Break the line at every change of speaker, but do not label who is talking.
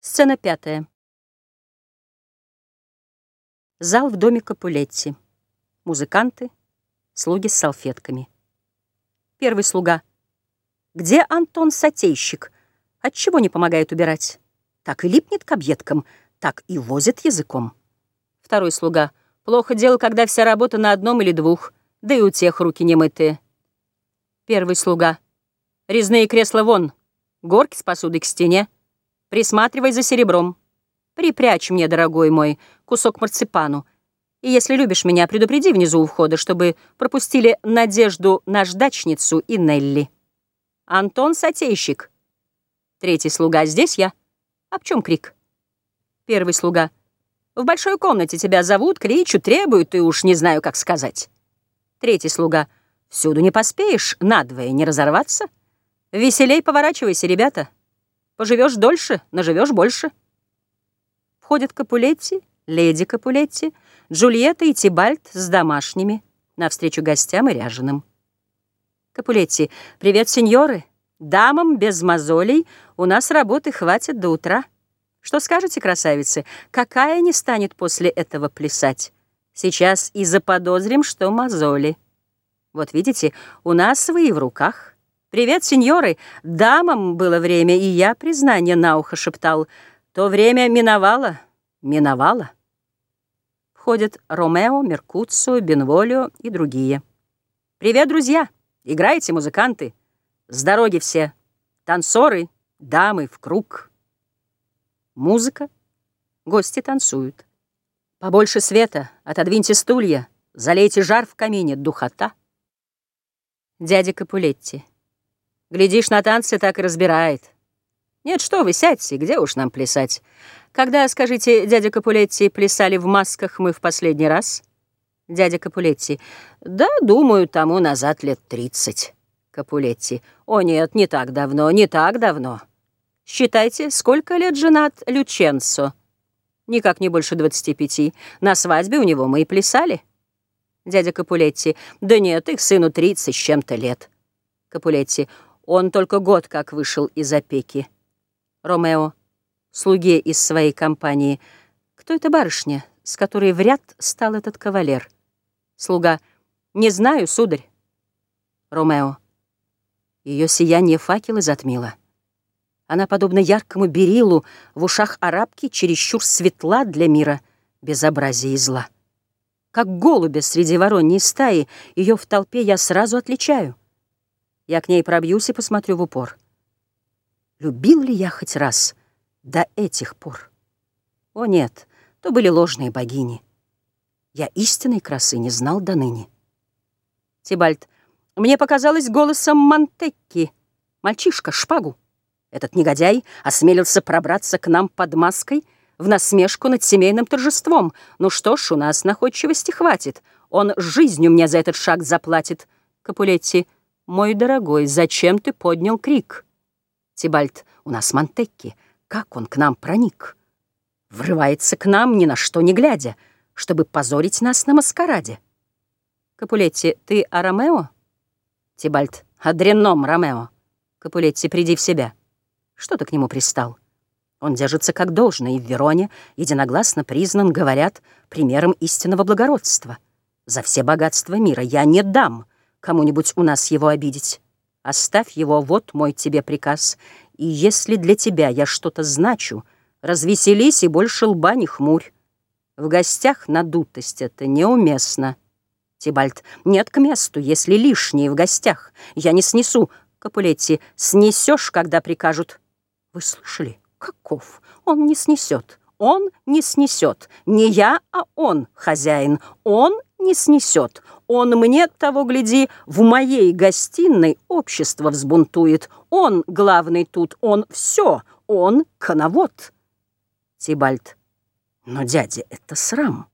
Сцена пятая. Зал в доме Капулетти. Музыканты, слуги с салфетками. Первый слуга. Где Антон Сотейщик? Отчего не помогает убирать? Так и липнет к объедкам, так и возит языком. Второй слуга. Плохо дело, когда вся работа на одном или двух, да и у тех руки не мытые. Первый слуга. Резные кресла вон, горки с посудой к стене. Присматривай за серебром. Припрячь мне, дорогой мой, кусок марципану. И если любишь меня, предупреди внизу у входа, чтобы пропустили Надежду наждачницу и Нелли. Антон Сотейщик. Третий слуга. Здесь я. Об чем крик? Первый слуга. В большой комнате тебя зовут, кричут, требуют, и уж не знаю, как сказать. Третий слуга. Всюду не поспеешь, надвое не разорваться. Веселей поворачивайся, ребята. Поживешь дольше, наживешь больше. Входят Капулетти, леди Капулетти, Джульетта и Тибальт с домашними, навстречу гостям и ряженым. Капулетти, привет, сеньоры. Дамам без мозолей у нас работы хватит до утра. Что скажете, красавицы, какая не станет после этого плясать? Сейчас и заподозрим, что мозоли. Вот видите, у нас вы и в руках. «Привет, сеньоры! Дамам было время, и я признание на ухо шептал. То время миновало, миновало». Входят Ромео, Меркуцио, Бенволио и другие. «Привет, друзья! Играйте, музыканты! С дороги все! Танцоры, дамы в круг!» Музыка, гости танцуют. Побольше света, отодвиньте стулья, залейте жар в камине, духота. Дядя Капулетти. Глядишь на танцы, так и разбирает. Нет, что вы, сядьте, где уж нам плясать? Когда, скажите, дядя Капулетти, плясали в масках мы в последний раз? Дядя Капулетти. Да, думаю, тому назад лет тридцать. Капулетти. О нет, не так давно, не так давно. Считайте, сколько лет женат Люченцо? Никак не больше двадцати пяти. На свадьбе у него мы и плясали. Дядя Капулетти. Да нет, их сыну тридцать с чем-то лет. Капулетти. Он только год как вышел из опеки. Ромео, слуге из своей компании. Кто эта барышня, с которой в ряд стал этот кавалер? Слуга. Не знаю, сударь. Ромео. Ее сияние факелы затмило. Она, подобно яркому берилу, в ушах арабки чересчур светла для мира безобразия и зла. Как голубя среди вороньей стаи, ее в толпе я сразу отличаю. Я к ней пробьюсь и посмотрю в упор. Любил ли я хоть раз до этих пор? О нет, то были ложные богини. Я истинной красы не знал до ныне. Тибальт, мне показалось голосом Монтекки. Мальчишка, шпагу. Этот негодяй осмелился пробраться к нам под маской в насмешку над семейным торжеством. Ну что ж, у нас находчивости хватит. Он жизнью мне за этот шаг заплатит. Капулетти, — «Мой дорогой, зачем ты поднял крик?» «Тибальт, у нас Монтекки. Как он к нам проник?» «Врывается к нам, ни на что не глядя, чтобы позорить нас на маскараде». «Капулетти, ты о Ромео?» «Тибальт, о дрянном Ромео». «Капулетти, приди в себя. Что ты к нему пристал?» Он держится как должно, и в Вероне единогласно признан, говорят, примером истинного благородства. За все богатства мира я не дам кому-нибудь у нас его обидеть. Оставь его, вот мой тебе приказ. И если для тебя я что-то значу, развеселись и больше лба не хмурь. В гостях надутость это неуместно. Тибальт, нет к месту, если лишние в гостях. Я не снесу. Капулетти, снесешь, когда прикажут. Вы слышали? Каков? Он не снесет. Он не снесет. Не я, а он, хозяин. Он не снесет. Он мне, того гляди, в моей гостиной общество взбунтует. Он главный тут, он все, он коновод. Тибальт. Но, дядя, это срам.